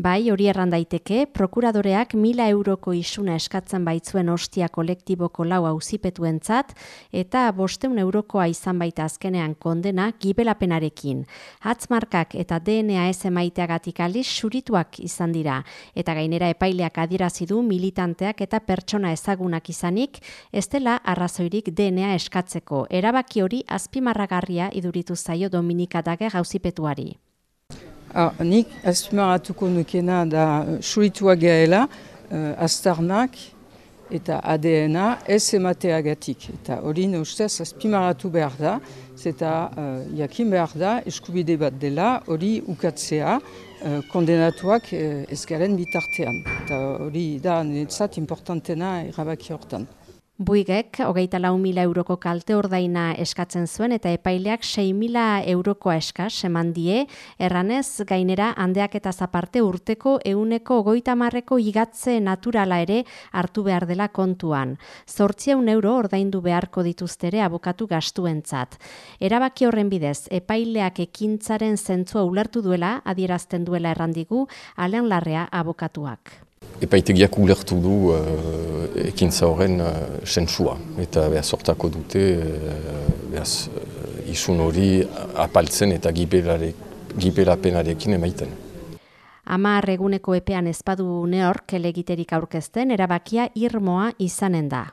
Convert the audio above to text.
Bai, hori erran daiteke, prokuradoreak mila euroko isuna eskatzen baitzuen ostia kolektiboko lau auzipetuentzat eta bosteun eurokoa izan baita azkenean kondena gibelapenarekin. Hatzmarkak eta DNA ez emaiteagatik aliz surituak izan dira eta gainera epaileak adierazi du militanteak eta pertsona ezagunak izanik ez dela arrazoirik DNA eskatzeko. Erabaki hori azpimarragarria iduritu zaio Dominika Dager auzipetuari. Ah, nik azpimaratuko nukena da uh, surituak gaela, uh, astarnak eta ADN-a ez emateagatik. Eta hori ustez azpimaratu behar da, zeta uh, jakin behar da eskubide bat dela hori ukatzea uh, kondenatuak uh, ez garen bitartean. Eta hori da netzat importantena erabaki hortan. Buigek, hogeita lau mila euroko kalte ordaina eskatzen zuen eta epaileak 6 mila eurokoa eskas eman die, erranez gainera handeak eta zaparte urteko euneko hogeita marreko igatze naturala ere hartu behar dela kontuan. Zortzieun euro ordaindu beharko dituztere abokatu gastuentzat. Erabaki horren bidez, epaileak ekintzaren zentzua ulertu duela, adierazten duela errandigu, alen larrea abokatuak. Epaitegiak ulertu du uh, ekintza horren sentsua eta behaz sortako dute uh, isun hori apaltzen eta gibelapenarekin emaiten. Ama eguneko epean ezpadu neork elegiterik aurkezten erabakia irmoa izanen da.